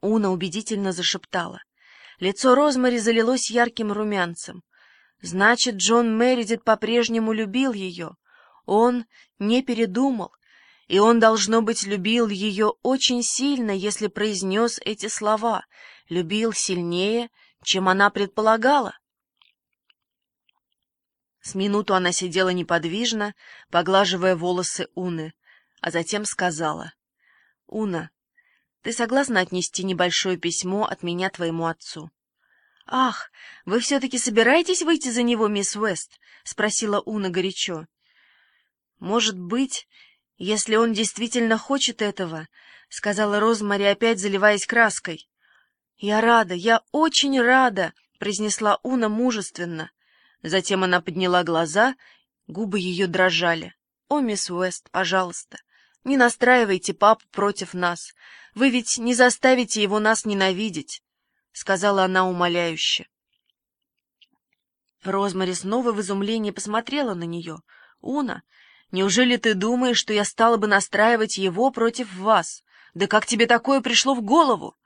Уна убедительно зашептала. Лицо Розмари залилось ярким румянцем. Значит, Джон Мередит по-прежнему любил ее. Он не передумал, и он, должно быть, любил ее очень сильно, если произнес эти слова, любил сильнее, чем она предполагала. С минуту она сидела неподвижно, поглаживая волосы Уны, а затем сказала. — Уна, ты согласна отнести небольшое письмо от меня твоему отцу? — Ах, вы все-таки собираетесь выйти за него, мисс Уэст? — спросила Уна горячо. — Может быть, если он действительно хочет этого, — сказала Розмари, опять заливаясь краской. — Я рада, я очень рада, — произнесла Уна мужественно. Затем она подняла глаза, губы ее дрожали. — О, мисс Уэст, пожалуйста, не настраивайте папу против нас. Вы ведь не заставите его нас ненавидеть, — сказала она умоляюще. Розмари снова в изумлении посмотрела на нее. — Уна, неужели ты думаешь, что я стала бы настраивать его против вас? Да как тебе такое пришло в голову?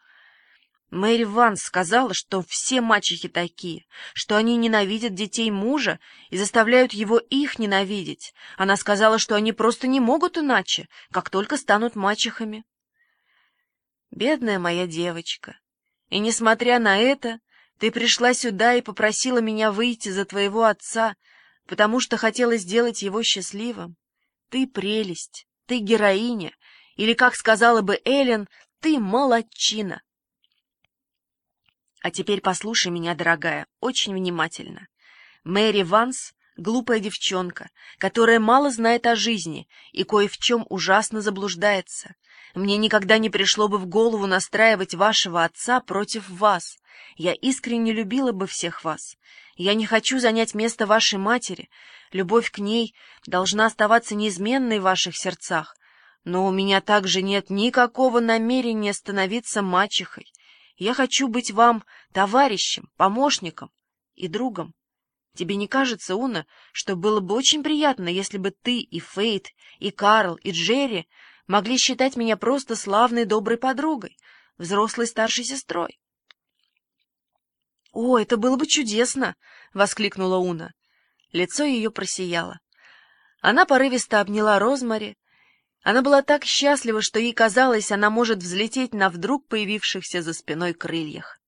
Мэри Ванс сказала, что все мачехи такие, что они ненавидят детей мужа и заставляют его их ненавидеть. Она сказала, что они просто не могут иначе, как только станут мачехами. Бедная моя девочка. И несмотря на это, ты пришла сюда и попросила меня выйти за твоего отца, потому что хотела сделать его счастливым. Ты прелесть, ты героиня, или, как сказала бы Эллен, ты молодчина. А теперь послушай меня, дорогая, очень внимательно. Мэри Ванс — глупая девчонка, которая мало знает о жизни и кое в чем ужасно заблуждается. Мне никогда не пришло бы в голову настраивать вашего отца против вас. Я искренне любила бы всех вас. Я не хочу занять место вашей матери. Любовь к ней должна оставаться неизменной в ваших сердцах. Но у меня также нет никакого намерения становиться мачехой. Я хочу быть вам товарищем, помощником и другом. Тебе не кажется, Уна, что было бы очень приятно, если бы ты и Фейт, и Карл, и Джерри могли считать меня просто славной доброй подругой, взрослой старшей сестрой? — О, это было бы чудесно! — воскликнула Уна. Лицо ее просияло. Она порывисто обняла Розмари, она была так счастлива, что ей казалось, она может взлететь на вдруг появившихся за спиной крыльях.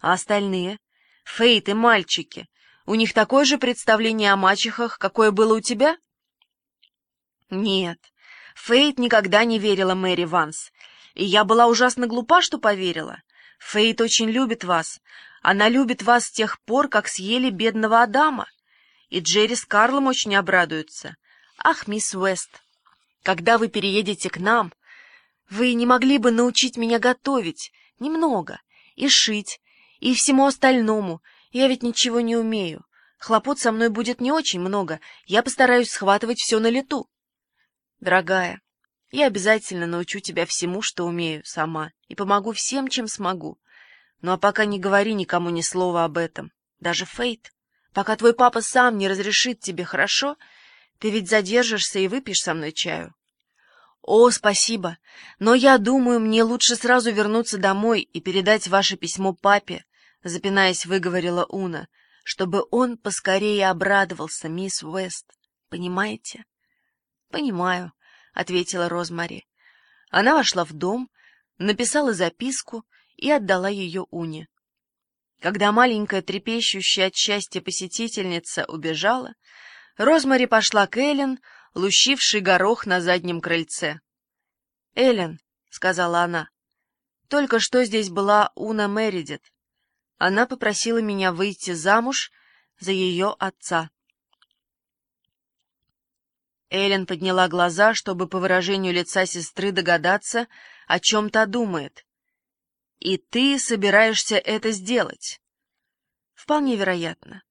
А остальные? Фейт и мальчики. У них такое же представление о мачехах, какое было у тебя? Нет, Фейт никогда не верила Мэри Ванс. И я была ужасно глупа, что поверила. Фейт очень любит вас. Она любит вас с тех пор, как съели бедного Адама. И Джерри с Карлом очень обрадуются. Ах, мисс Уэст, когда вы переедете к нам, вы не могли бы научить меня готовить немного и шить, и всему остальному. Я ведь ничего не умею. Хлопот со мной будет не очень много. Я постараюсь схватывать все на лету. Дорогая, я обязательно научу тебя всему, что умею сама, и помогу всем, чем смогу. Ну а пока не говори никому ни слова об этом. Даже Фейт. Пока твой папа сам не разрешит тебе, хорошо? — ты ведь задержишься и выпьешь со мной чаю? О, спасибо. Но я думаю, мне лучше сразу вернуться домой и передать ваше письмо папе, запинаясь, выговорила Уна, чтобы он поскорее обрадовался, мисс Уэст. Понимаете? Понимаю, ответила Розмари. Она вошла в дом, написала записку и отдала ее Уне. Когда маленькая трепещущая от счастья посетительница убежала, Розмари пошла к Эллен, лущившей горох на заднем крыльце. — Эллен, — сказала она, — только что здесь была Уна Мередит. Она попросила меня выйти замуж за ее отца. Эллен подняла глаза, чтобы по выражению лица сестры догадаться, о чем та думает. — И ты собираешься это сделать? — Вполне вероятно.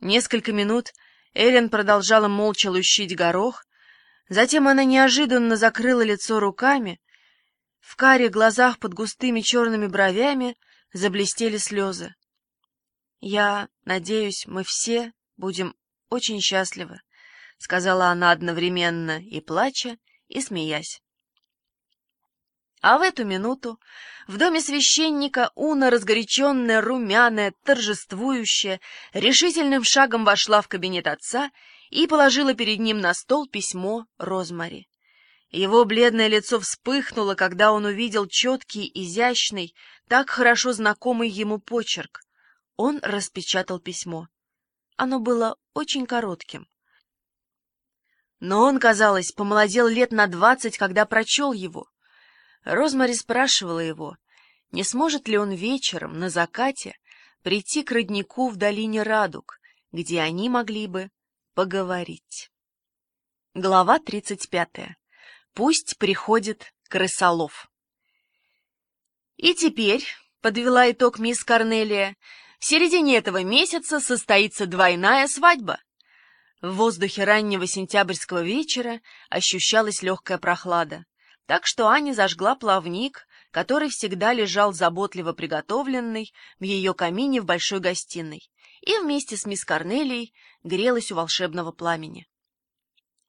Несколько минут Эллен продолжала молча лущить горох, затем она неожиданно закрыла лицо руками, в каре глазах под густыми черными бровями заблестели слезы. — Я надеюсь, мы все будем очень счастливы, — сказала она одновременно и плача, и смеясь. А в эту минуту в доме священника Уна, разгоряченная, румяная, торжествующая, решительным шагом вошла в кабинет отца и положила перед ним на стол письмо Розмари. Его бледное лицо вспыхнуло, когда он увидел четкий, изящный, так хорошо знакомый ему почерк. Он распечатал письмо. Оно было очень коротким. Но он, казалось, помолодел лет на двадцать, когда прочел его. Розмари спрашивала его, не сможет ли он вечером на закате прийти к роднику в долине Радуг, где они могли бы поговорить. Глава тридцать пятая. Пусть приходит крысолов. И теперь, — подвела итог мисс Корнелия, — в середине этого месяца состоится двойная свадьба. В воздухе раннего сентябрьского вечера ощущалась легкая прохлада так что Аня зажгла плавник, который всегда лежал заботливо приготовленный в ее камине в большой гостиной, и вместе с мисс Корнелией грелась у волшебного пламени.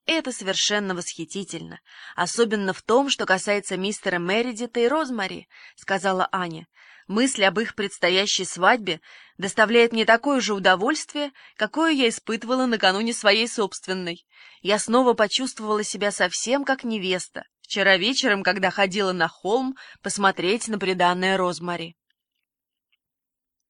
Это совершенно восхитительно, особенно в том, что касается мистера Мередита и Розмари, сказала Аня. Мысль об их предстоящей свадьбе доставляет мне такое же удовольствие, какое я испытывала накануне своей собственной. Я снова почувствовала себя совсем как невеста, вчера вечером, когда ходила на холм посмотреть на приданное Розмари.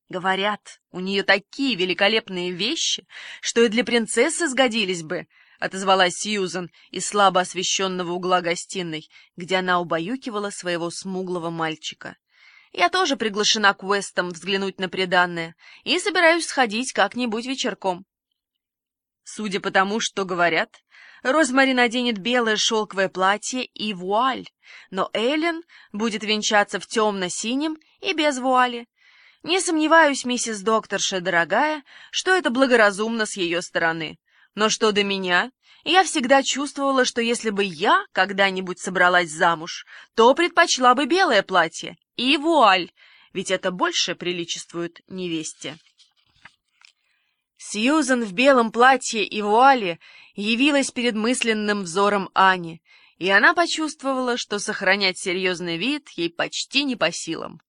Говорят, у нее такие великолепные вещи, что и для принцессы сгодились бы, — отозвалась Сьюзан из слабо освещенного угла гостиной, где она убаюкивала своего смуглого мальчика. Я тоже приглашена к Уэстам взглянуть на приданное и собираюсь сходить как-нибудь вечерком. Судя по тому, что говорят, Розмари наденет белое шелковое платье и вуаль, но Эллен будет венчаться в темно-синем и без вуали. Не сомневаюсь, миссис докторша, дорогая, что это благоразумно с ее стороны. Но что до меня, я всегда чувствовала, что если бы я когда-нибудь собралась замуж, то предпочла бы белое платье и вуаль, ведь это больше приличествует невесте. Сьюзан в белом платье и вуале явилась перед мысленным взором Ани, и она почувствовала, что сохранять серьезный вид ей почти не по силам.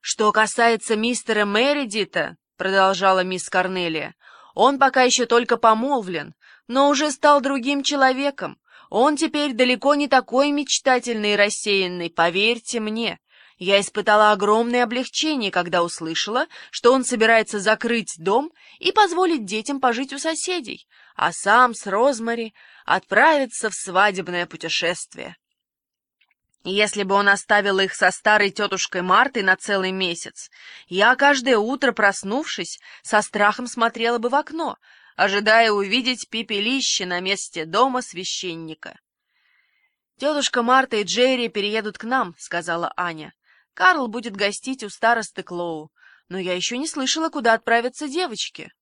«Что касается мистера Мередита», — продолжала мисс Корнелия, — «он пока еще только помолвлен, но уже стал другим человеком. Он теперь далеко не такой мечтательный и рассеянный, поверьте мне. Я испытала огромное облегчение, когда услышала, что он собирается закрыть дом и позволить детям пожить у соседей, а сам с Розмари отправиться в свадебное путешествие. Если бы он оставил их со старой тетушкой Мартой на целый месяц, я каждое утро, проснувшись, со страхом смотрела бы в окно, ожидая увидеть пепелище на месте дома священника. «Тетушка Марта и Джерри переедут к нам», — сказала Аня. Карл будет гостить у старосты Клоу, но я еще не слышала, куда отправятся девочки.